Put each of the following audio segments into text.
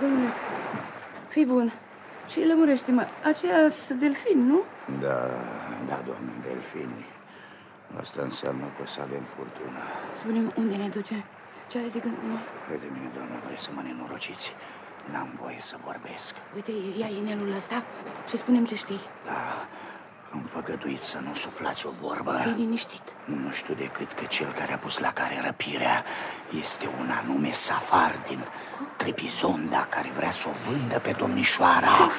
Domnule, fii bun și lămurește-mă. Aceea sunt delfin, nu? Da, da, doamne, delfini. Asta înseamnă că o să avem furtună. spune unde ne duce? Ce are de gând cu noi? Hai de mine, doamnă, vreți să mă nenorociți? N-am voie să vorbesc. Uite, ia inelul ăsta și spunem ce știi. Da, îmi făgăduit să nu suflați o vorbă. Fii liniștit. Nu știu decât că cel care a pus la care răpirea este un anume Safar din Trepizonda care vrea să o vândă pe domnișoara.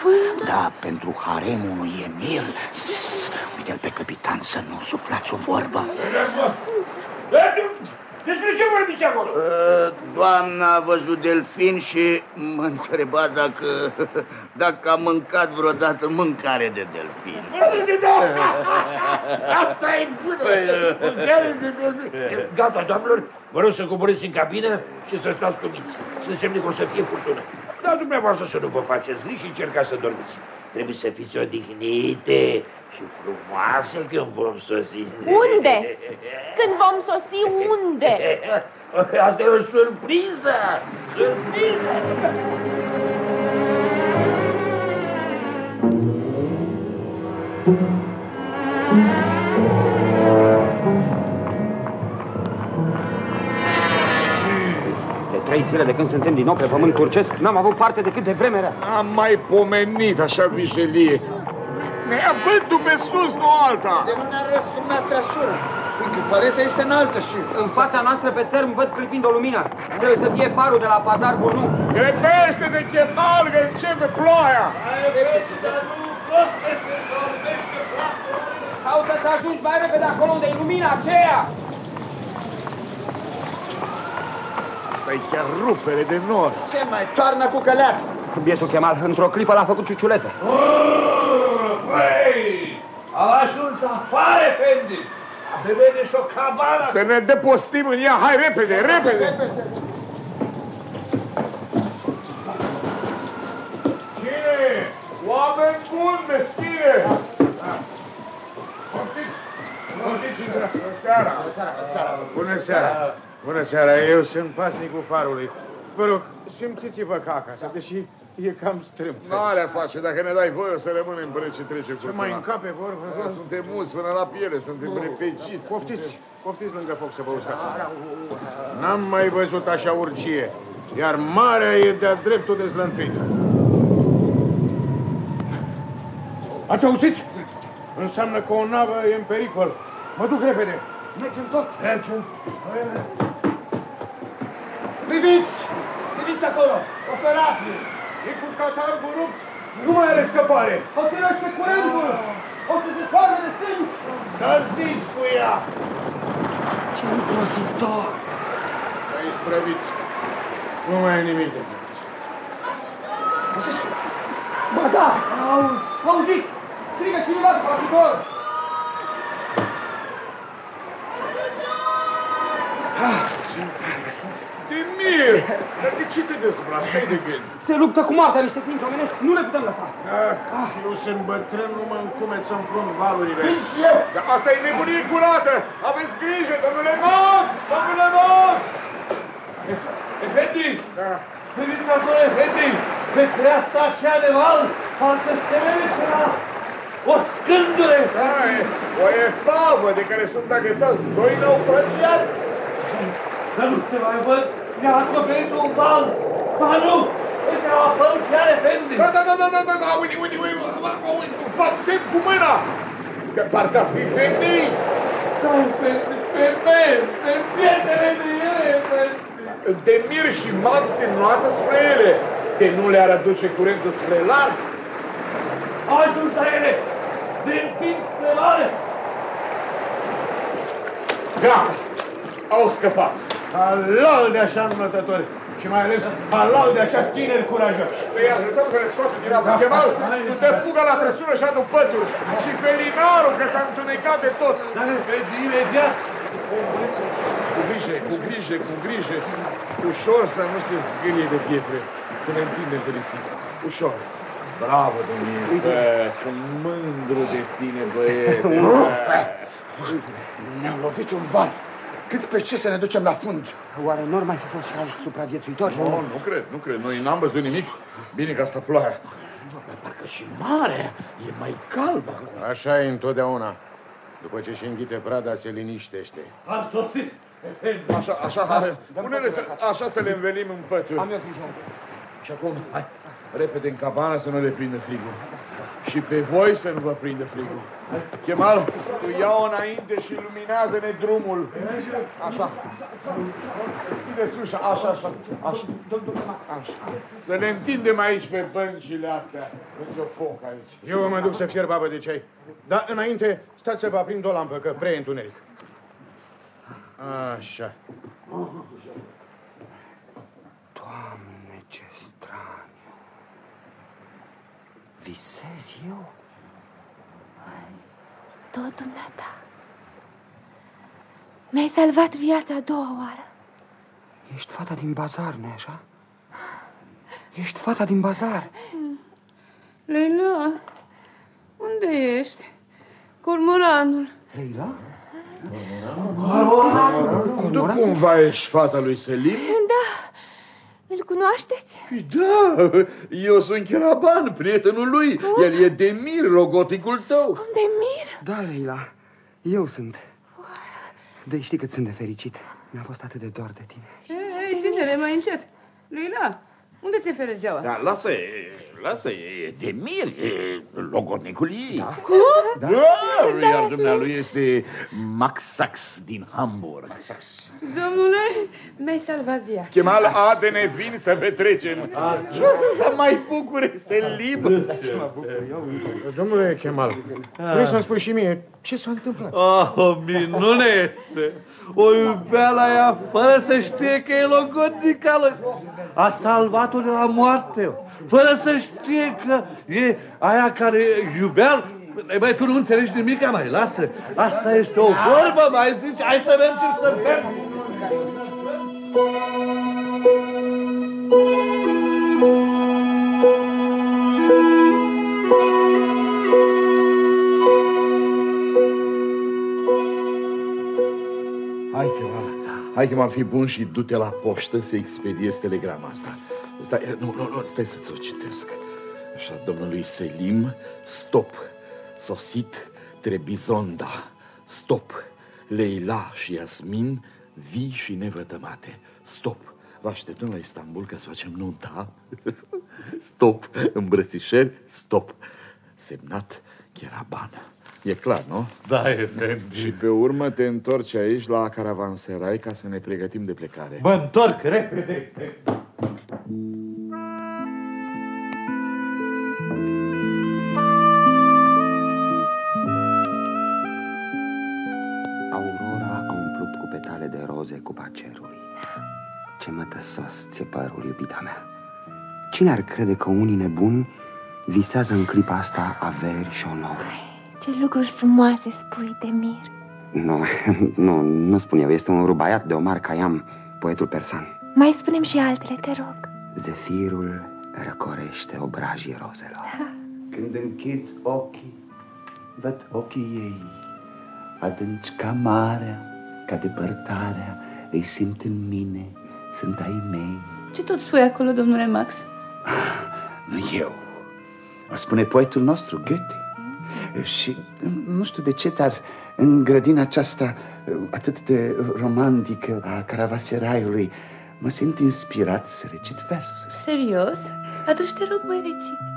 Da, pentru haremul unui emir. Uite-l pe capitan să nu suflați o vorbă. Despre ce vorbiți acolo? Uh, Doamna a văzut delfin și mă întreba dacă, dacă a mâncat vreodată mâncare de delfin. Asta e bună! Mâncare de delfin. Gata, doamnelor, vă rog să coborâți în cabină și să stați cu minți. Să însemne că o să fie furtună. Dar dumneavoastră să nu vă faceți griji și încercați să dormiți. Trebuie să fiți odihnite și frumoase când vom sosi. Unde? Când vom sosi, unde? Asta e o surpriză! Surpriză! De trei zile de când suntem din nou pe pământ turcesc, n-am avut parte decât de vreme rea. Am mai pomenit așa vijelie. Ne ia vântul pe sus, nu alta. De nu ne-a răsturnat trăsură, fiindcă faleza este înaltă și... În fața noastră pe țărm văd clipind o lumină. Trebuie să fie farul de la Pazar Bunu. Grăbește de ce nalgă, începe ploaia. Caută să ajungi mai repede acolo unde e lumina aceea. Asta e chiar rupere de nor. Ce mai toarnă cu căleat? Bietul Chemal, într-o clipă l-a făcut ciuciulete. Băi, au ajuns afară, Fendi. Se vede și o cabană. Să ne depostim în ea, hai repede, repede. Cine? Oameni buni, deschide! Poftiți! Poftiți! Bună seara! Bună seara! Bună seara, eu sunt pasnicul farului. Vă rog, simțiți-vă ca acasă, deși e cam strâmt. Nu are face, dacă ne dai voie o să rămânem până ce trece cu mai încape vorbă? Da, suntem mulți până la piele, suntem repeciți. Poftiți, poftiți lângă foc să vă uscați. N-am mai văzut așa urgie, iar marea e de-a dreptul dezlănțuită. Ați auzit? Înseamnă că o navă e în pericol. Mă duc repede. Mergem toți. Mergem. Priviți! Priviți acolo! Operabil! E cu catargul rupt. Nu mai are scăpare. Hotărăște curentul! O să se soară de stânci! S-ar zis cu ea. Ce îngrozitor! S-a isprăvit. Nu mai e nimic de Ba da! Auzi! Auziți! Strigă cineva cu ajutor! Demir! Dar de ce te dezbrașai de gând? Se luptă cu moartea niște ființe omenești, nu le putem lăsa! Ah, eu sunt bătrân, nu mă încumet să împrund valurile. Vin și eu! Dar asta e nebunie curată! Aveți grijă, domnule Noț! Domnule Noț! Efendi! Da. Priviți acolo, Efendi! Pe creasta aceea de val, parcă se vede ceva. O scândure! Da, e, o epavă de care sunt agățați doi naufragiați. Dar nu se mai văd, ne-a acoperit un val. Ba nu! Uite, au apărut chiar Efendi! Da, da, da, da, da, da, da, uite, uite, uite, uite, fac semn cu mâna! Că parcă a fi femei! Da, Efendi, femei, se pierdere de ele, Efendi! Demir și Max se înoată spre ele. De nu le-ar aduce curentul spre larg. Au ajuns la ele! Ne împing spre mare! Da, au scăpat. Halal de așa înmătători și mai ales halal de așa tineri curajoși. Să-i ajutăm să le scoată din apă. Chemal, tu te fuga la trăsură și adu pături. Și felinarul, că s-a întunecat de tot. Dar Efendi, imediat! Cu grijă, cu grijă, cu grijă. Ușor să nu se zgârie de pietre. Să ne întindem pe risipă. Ușor. Bravo, domnule. Bă, sunt mândru de tine, băiete. Ne-am lovit un val. Cât pe ce să ne ducem la fund. Oare nu ar mai fi fost și alți supraviețuitori? Nu, nu cred, nu cred. Noi n-am văzut nimic. Bine că asta ploaia. Parcă și mare, e mai cald acum. Așa e întotdeauna. După ce și înghite prada, se liniștește. Am sosit. Așa, așa, hai, pune-le să, așa să le învelim în pături. Am eu grijă. Și acum, hai, repede în cabana să nu le prindă frigul. Și pe voi să nu vă prindă frigul. Chemal, tu ia-o înainte și luminează-ne drumul. Așa. Deschideți ușa, așa, așa, așa. așa. Să ne întindem aici pe băncile astea. Deci o foc aici. Eu mă duc să fierb apă de ceai. Dar înainte, stați să vă aprind o lampă, că prea e întuneric. Așa. Doamne, ce straniu. Visez eu? Tot dumneata. Mi-ai salvat viața a doua oară. Ești fata din bazar, nu așa? Ești fata din bazar. Leila, unde ești? Cormoranul. Leila? Tu cumva ești fata lui Selim? Da, îl cunoașteți? Da, eu sunt Cheraban, prietenul lui. El e Demir, logoticul tău. Demir? Da, Leila, eu sunt. De știi cât sunt de fericit. Mi-a fost atât de dor de tine. Ei, ei, tinere, mai încet. Leila, unde ți-e feregeaua? Da, lasă, lasă, e Demir, e logoticul ei. Da. Cum? Da, iar dumnealui este Max Sax din Hamburg. Domnule, mi-ai salvat viața. Chemal Adene, vin să petrecem. Ce o să se mai bucure Selim? Domnule Chemal, vrei să-mi spui și mie ce s-a întâmplat? Oh, o minune este! O iubea la ea fără să știe că e logodnicală. A salvat-o de la moarte, fără să știe că e aia care iubea. Băi, tu nu înțelegi nimic, mai lasă. Asta este o vorbă, mai zici. Hai să mergem să bem. Hai, Chemal, hai, Chemal, fi bun și du-te la poștă să expediezi telegrama asta. Stai, nu, nu, nu, stai să-ți o citesc. Așa, domnului Selim, stop, sosit Trebizonda, stop, Leila și Yasmin, vii și nevătămate, stop, vă așteptăm la Istanbul ca să facem nunta, stop, îmbrățișări, stop, semnat Cheraban. E clar, nu? Da, e Și pe urmă te întorci aici la caravanserai ca să ne pregătim de plecare. Mă întorc repede. Ce mătăsos ți părul, iubita mea. Cine ar crede că unii nebuni visează în clipa asta averi și onor? Ce lucruri frumoase spui, Demir. Nu, nu, nu spun eu. Este un rubaiat de Omar Khayyam, poetul persan. Mai spunem și altele, te rog. Zefirul răcorește obrajii rozelor. Când închid ochii, văd ochii ei, adânci ca marea, ca depărtarea, îi simt în mine, sunt ai mei. Ce tot spui acolo, domnule Max? Nu eu. O spune poetul nostru, Goethe. Și nu știu de ce, dar în grădina aceasta atât de romantică a caravaseraiului, mă simt inspirat să recit versuri. Serios? Atunci te rog, mai recit.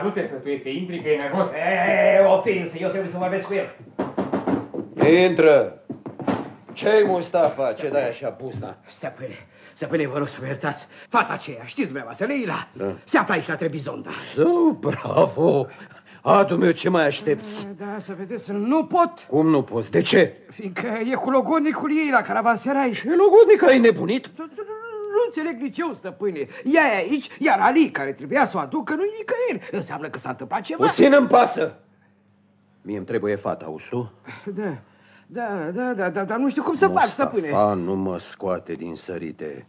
Dar nu te sfătuiești să intri, că e nervos. E, o ființă, eu trebuie să vorbesc cu el. Intră! Ce-i Mustafa? Ce dai așa buzna? Stăpâne, stăpâne, vă rog să mă iertați. Fata aceea, știți dumneavoastră, Leila, Da. se află aici la Trebizonda. Zău, bravo! Adu meu, ce mai aștepți? Da, să vedeți, nu pot, Cum nu poți? De ce? fiindcă e cu logodnicul ei la caravanserai. Ce logodnic ai nebunit? Nu înțeleg nici eu, stăpâne. Ea e aici, iar Ali, care trebuia să o aducă, nu-i nicăieri. Înseamnă că s-a întâmplat ceva. Puțin îmi pasă! Mie îmi trebuie fata, auzi tu? Da, Da, da, da, da, dar nu știu cum să fac, stăpâne. Mustafa nu mă scoate din sărite.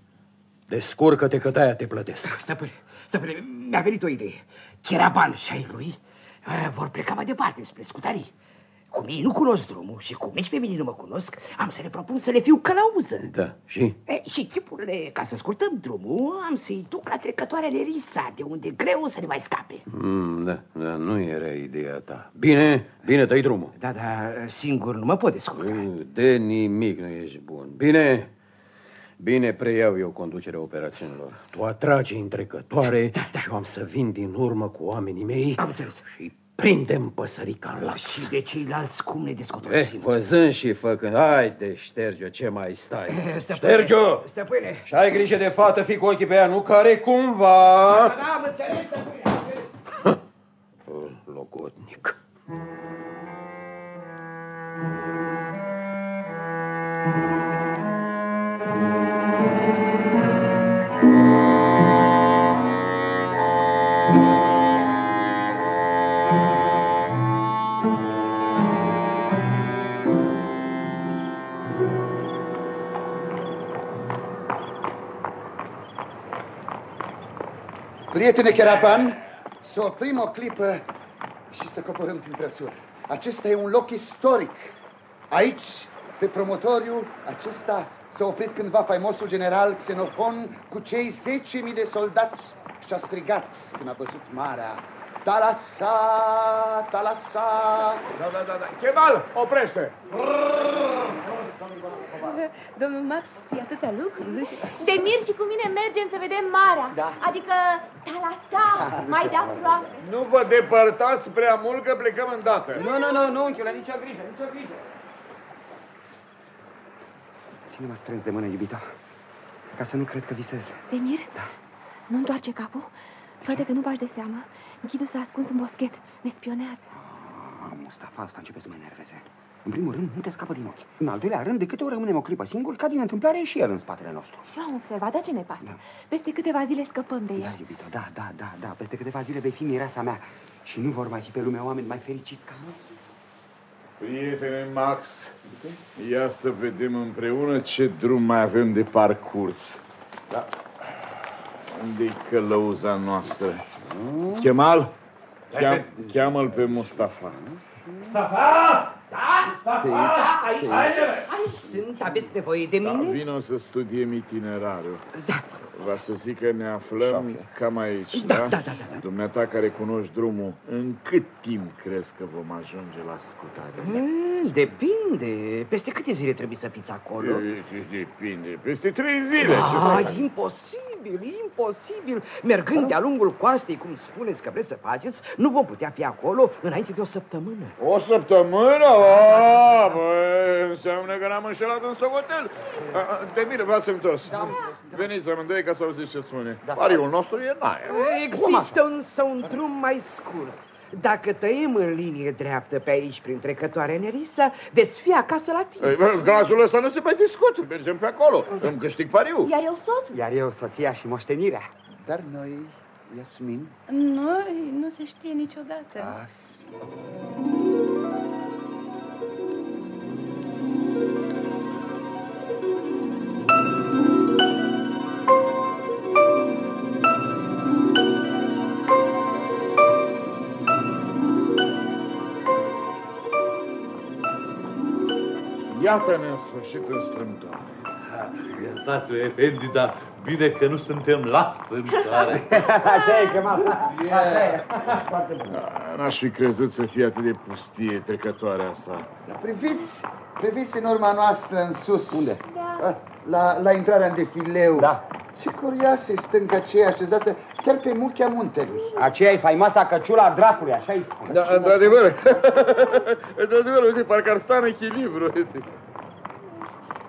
Descurcă-te că de te plătesc. Stăpâne, stăpâne, mi-a venit o idee. Cheraban și ai lui eh, vor pleca mai departe spre scutarii. Cum ei nu cunosc drumul și cum nici pe mine nu mă cunosc, am să le propun să le fiu călăuză. Da, și? E, și chipurile, ca să scurtăm drumul, am să-i duc la trecătoarea Nerisa, de unde greu să ne mai scape. Mm, da, da, nu era ideea ta. Bine, bine, dai drumul. Da, da, singur nu mă pot descurca. De nimic nu ești bun. Bine, bine preiau eu conducerea operațiunilor. Tu atragi în trecătoare da, da. și eu am să vin din urmă cu oamenii mei. Am înțeles. Și prindem păsărica în lax. Și de ceilalți cum ne Eh, descoperim? văzând și făcând, haide, șterge ce mai stai. Stăpâne, Șterge-o! Stăpâne! Și ai grijă de fată, fii cu ochii pe ea, nu care cumva... Da, da, am înțeles, stăpâne, am înțeles. Logodnic. Prietene Cherapan, să oprim o clipă și să coborâm prin trăsuri. Acesta e un loc istoric. Aici, pe promotoriu, acesta s-a oprit cândva faimosul general Xenofon cu cei 10.000 de soldați și a strigat când a văzut marea. Talasa, talasa. Da, da, da, da. Cheval, oprește! Domnul Max, știe atâtea lucruri. Demir și cu mine mergem să vedem marea. Da. Adică Talasa, mai de aproape. Nu vă depărtați prea mult că plecăm îndată. Nu, nu, nu, nu, unchiule, nicio grijă, nicio grijă. Ține-mă strâns de mână, iubita, ca să nu cred că visez. Demir? Da. Nu întoarce capul. Vede că nu bași de seamă. Ghidul s-a ascuns în boschet. Ne spionează. Ah, Mustafa, asta începe să mă enerveze. În primul rând, nu te scapă din ochi. În al doilea rând, de câte ori rămânem o clipă singur, ca din întâmplare e și el în spatele nostru. Și eu am observat, dar ce ne pasă? Peste câteva zile scăpăm de Da, el. iubito, da, da, da, da. Peste câteva zile vei fi mireasa mea și nu vor mai fi pe lumea oameni mai fericiți ca noi. Prietene Max, ia să vedem împreună ce drum mai avem de parcurs. Da. Unde-i călăuza noastră? Chemal, cheam, cheamă-l pe Mustafa. Mustafa! Da? Mustafa! Aici, Aici, aici. aici sunt. Aveți nevoie de Da, mine? vino să studiem itinerariul. Da. Va să zic că ne aflăm cam aici, Da, da? da, da, da, da. Dumneata care cunoști drumul, în cât timp crezi că vom ajunge la scutare? Mm, depinde. Peste câte zile trebuie să fiți acolo? E, e, Depinde. Peste trei zile. ce să Ah, fac? imposibil, imposibil. Mergând de-a lungul coastei, cum spuneți că vreți să faceți, nu vom putea fi acolo înainte de o săptămână. O săptămână? A, bă, înseamnă că n-am înșelat în socotel. A, a, De bine, v-ați întors. Veniți amândoi ca să auziți ce spune. Pariul nostru e în aer. Există însă un drum mai scurt. Dacă tăiem în linie dreaptă pe aici, prin trecătoarea Nerisa, veți fi acasă la timp. Ei, bă, Cazul ăsta nu se mai discută. Mergem pe acolo. Îmi câștig pariul. Iar eu soțul? Iar eu, soția și moștenirea. Dar noi, Iasmin, Noi nu se știe niciodată. Iată-ne în sfârșit în strâmtoare. Iertați-o, Efendi, dar bine că nu suntem la strâmtoare. Așa e, Kemal. Așa e. Foarte bun. Da, N-aș fi crezut să fie atât de pustie trecătoarea asta. priviți, priviți în urma noastră în sus. Unde? Ah, La, la intrarea în defileu. Da. Ce curioasă e stânga aceea așezată chiar pe muchea muntelui. Aceea e faimoasa căciula dracului, așa îi spune. Da, într-adevăr. într-adevăr, uite, parcă ar sta în echilibru. Uite.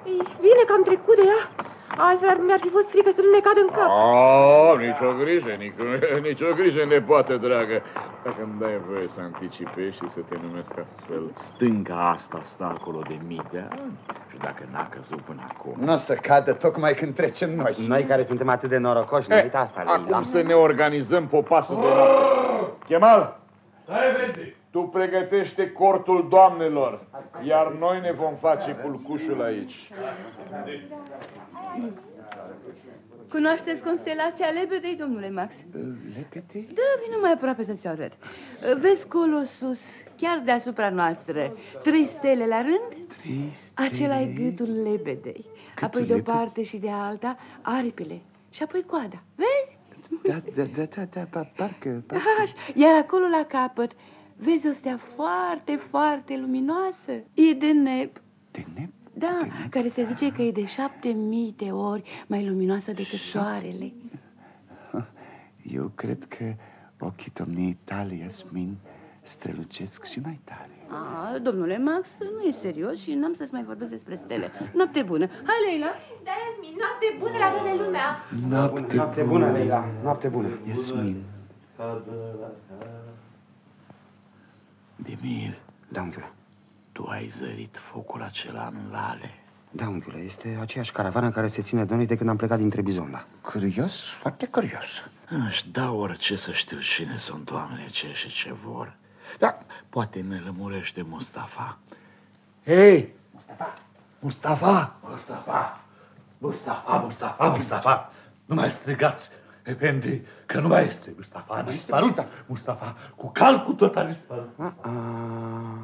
Ei, Bine că am trecut de ea. Altfel ar- mi-ar fi fost frică să nu ne cadă în cap. Oh, nicio grijă, nicio, nicio grijă, nepoată dragă. Dacă îmi dai voie să anticipezi și să te numesc astfel, stânga asta stă acolo de mii de ani și dacă n-a căzut până acum... Nu o să cadă tocmai când trecem noi. Noi care suntem atât de norocoși, ne uita asta, Leila. Acum să ne organizăm popasul de noapte. Chemal, Da, Efendi. Tu pregătește cortul doamnelor, iar noi ne vom face culcușul aici. Cunoașteți constelația Lebedei, domnule Max? Lebede? Da, vină mai aproape să-ți arăt. Vezi colo sus, chiar deasupra noastră, trei stele la rând? Trei Acela e gâtul lebedei. apoi de o parte și de alta, aripile. Și apoi coada. Vezi? Da, da, da, da, da, pa- parcă, parcă. Așa. Iar acolo la capăt, vezi o stea foarte, foarte luminoasă. E de neb. De neb? Da, care se zice că e de șapte mii de ori mai luminoasă decât soarele. Eu cred că ochii domniei tale, Iasmin, strălucesc și mai tare. A, domnule Max, nu e serios și n-am să-ți mai vorbesc despre stele. Noapte bună. Hai, Leila. Da, Yasmin, noapte bună la toată lumea. Noapte, Noapte bună, Leila. Noapte bună. Iasmin. Demir, Da, unchiule. tu ai zărit focul acela în lale. Da, unchiule, este aceeași caravană care se ține de noi de când am plecat din Trebizonda. Curios, foarte curios. Aș da orice să știu cine sunt oamenii aceia și ce vor. Da, poate ne lămurește Mustafa. Hei! Mustafa! Mustafa! Mustafa! Mustafa, Mustafa, Mustafa! Nu mai strigați, Efendi, că nu mai este. Mustafa a dispărut. Mustafa, cu calcul tot a dispărut. A, a,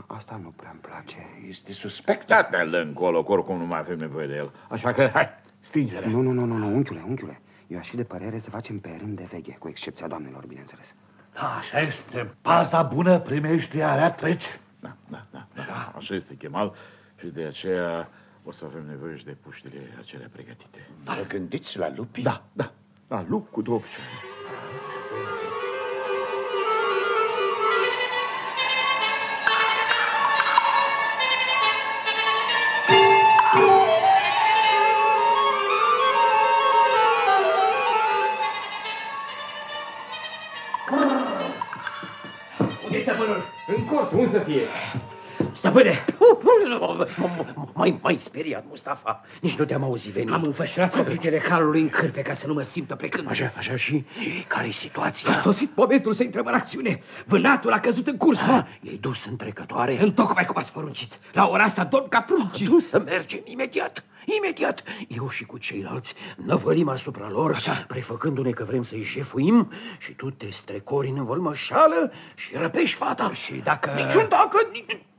asta nu prea-mi place. Este suspect. Da, pe încolo, că oricum nu mai avem nevoie de el. Așa că, hai, stingere. Nu, nu, nu, nu, nu, unchiule, unchiule. Eu aș fi de părere să facem pe rând de veche, cu excepția doamnelor, bineînțeles. Da, așa este. Paza bună primește, area trece. Da, da, da, da. Așa este chemal și de aceea o să avem nevoie și de puștile acelea pregătite. Vă gândiți la lupi? Da, da, da, lup cu două picioare. Unde stăpânul? În cort, unde să fie? Stăpâne, Mai, mai speriat, Mustafa. Nici nu te-am auzit veni. am înfășurat copritele calului în cârpe ca să nu mă simtă plecând. Așa, așa și care-i situația? A sosit momentul să intrăm în acțiune. Vânatul a căzut în cursă. Ah, e dus în trecătoare? Întocmai cum ați poruncit. La ora asta dorm ca prunci. Tu să mergem imediat, imediat. Eu și cu ceilalți năvălim asupra lor, Așa. prefăcându-ne că vrem să-i jefuim și tu te strecori în învălmășală și răpești fata. Și dacă... Niciun dacă,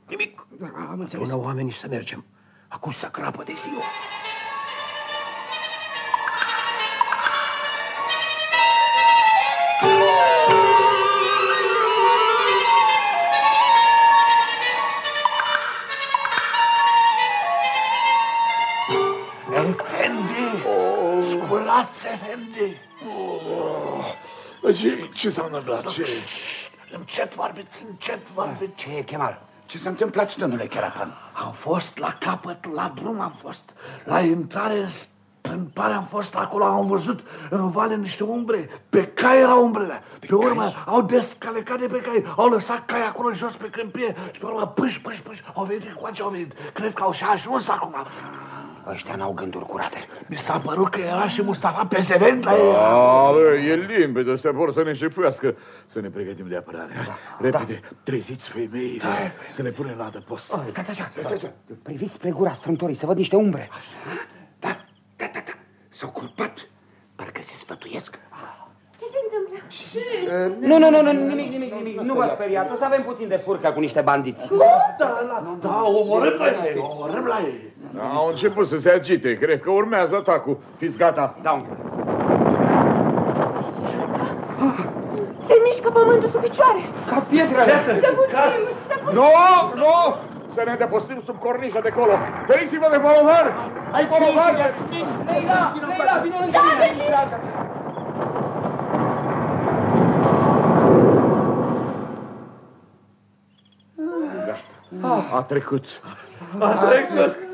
ni- nimic. Am înțeles. Până oamenii să mergem. Acum să crapă de ziua. Efendi! Sculați, Efendi! Ce, ce s-a întâmplat? Ce? Încet vorbiți, încet vorbiți. Ce e, Chemal? Ce s-a întâmplat, domnule Cherapan? Am fost la capătul, la drum am fost. La intrare în strâmpare am fost acolo, am văzut în vale niște umbre. Pe cai erau umbrele. Pe, urmă au descalecat de pe cai, au lăsat cai acolo jos pe câmpie și pe urmă pâș, pâș, pâș, au venit cu au venit. Cred că au și ajuns acum. Ăștia n-au gânduri curate. Mi s-a părut că era și Mustafa Pesevent la ei. A, bă, e limpede, ăștia vor să ne șefuiască. Să ne pregătim de apărare. Repede, treziți femeile, să ne punem la adăpost. Stați așa, stați așa. Priviți spre gura strâmtorii, să văd niște umbre. Da, da, da, da. S-au culpat. Parcă se sfătuiesc. Ce se întâmplă? Nu, nu, nu, nu, nimic, nimic, nimic. Nu vă speriați. O să avem puțin de furcă cu niște bandiți. Da, da, da, omorâm la ei, omorâm la ei. Au început să se agite, cred că urmează atacul. Fiți gata. Da, unchiul. Se mișcă pământul sub picioare. Ca pietrele. Să fugim, să fugim. Nu, nu! Să ne depostim sub cornișa de acolo. Feriți-vă de bolovan! Ai bolovan! Leila, Leila, vino lângă mine. A trecut. A trecut.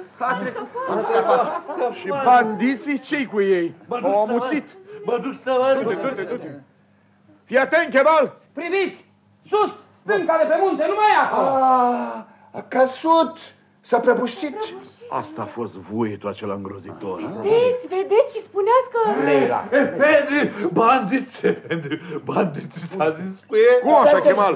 Și bandiții, ce cu ei? Mă duc Au să văd. amuțit. Mă duc să văd. Du-te, du-te, du-te. Fii atent, Chemal! Priviți! Sus! Stânca de pe munte, nu mai e acolo! A, a căzut. S-a prăbușit. Asta a fost vuietul acela îngrozitor. Vedeți, vedeți și spuneați că... Leila. Efendi, bandiți, efendi, bandiți s-a zis cu ei. Cum așa, Chemal?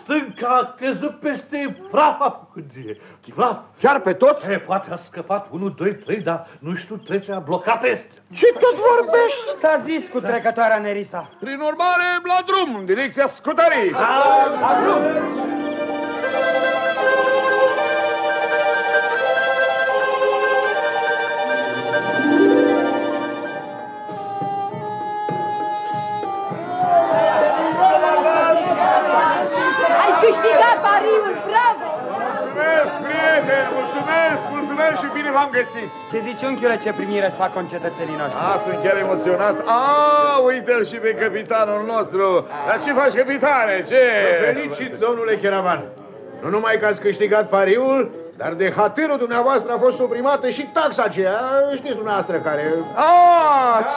Stânca a căzut peste praf a făcut de praf. Chiar pe toți? E, poate a scăpat unul, doi, trei, dar nu știu, trecerea blocată este. Ce tot vorbești? S-a zis cu trecătoarea Nerisa. Prin urmare, la drum, în direcția scutării. Ai câștigat pariul, bravo! Mulțumesc, prieteni, mulțumesc, mulțumesc și bine v-am găsit. Ce zici, unchiule, ce primire să fac concetățenii noștri? A, sunt chiar emoționat. A, uite-l și pe capitanul nostru. Dar ce faci, capitane? Ce? Felicit, domnule Cheravan. Nu numai că ați câștigat pariul, dar de hatărul dumneavoastră a fost suprimată și taxa aceea, știți dumneavoastră care... A,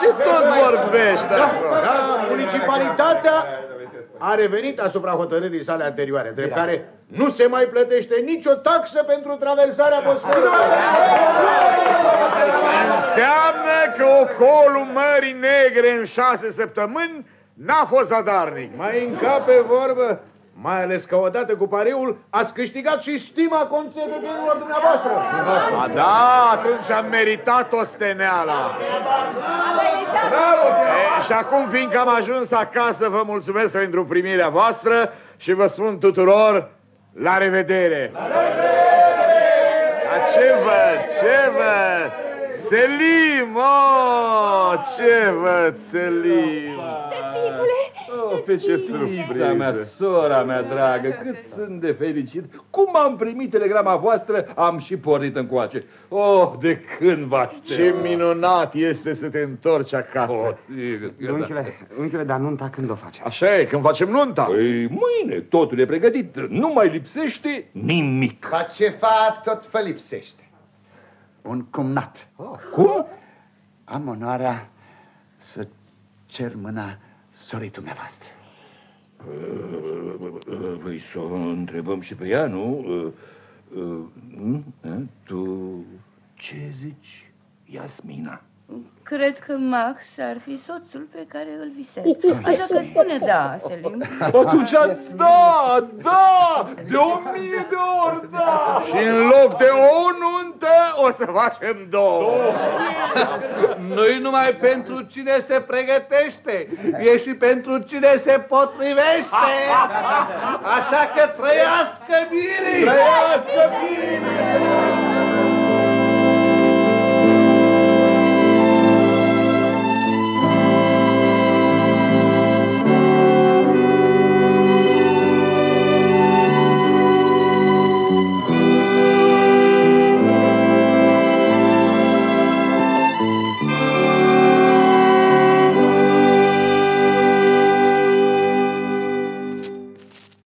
ce tot vorbești Da, acolo? da, municipalitatea a revenit asupra hotărârii sale anterioare, drept care nu se mai plătește nicio taxă pentru traversarea Bosforului. Înseamnă că ocolul Mării Negre în șase săptămâni n-a fost zadarnic. Mai încape vorbă, mai ales că odată cu pariul ați câștigat și stima concetățenilor dumneavoastră. A, da, atunci am meritat o steneala. E, și acum, fiindcă am ajuns acasă, vă mulțumesc pentru primirea voastră și vă spun tuturor la revedere. Dar ce văd, ce văd? Selim, oh, ce văd, Selim. Oh, fetița mea, sora mea dragă, cât sunt de fericit. Cum am primit telegrama voastră, am și pornit încoace. Oh, de când vă aștept. Ce minunat este să te întorci acasă. Oh, sigur că da. Unchiule, unchiule, dar nunta când o facem? Așa e, când facem nunta. Păi, mâine totul e pregătit, nu mai lipsește nimic. Ca ceva tot vă lipsește. Un cumnat. Cum? Am onoarea să cer mâna sorii dumneavoastră. Păi să o întrebăm și pe ea, nu? Uh, uh, nu? Eh? Tu ce zici, Iasmina? Cred că Max ar fi soțul pe care îl visez. Așa că spune da, Selim. Atunci, da, da, de o mie de ori, da! Și în loc de o nuntă, o să facem două. Nu-i numai pentru cine se pregătește, e și pentru cine se potrivește. Așa că trăiască bine! Trăiască bine!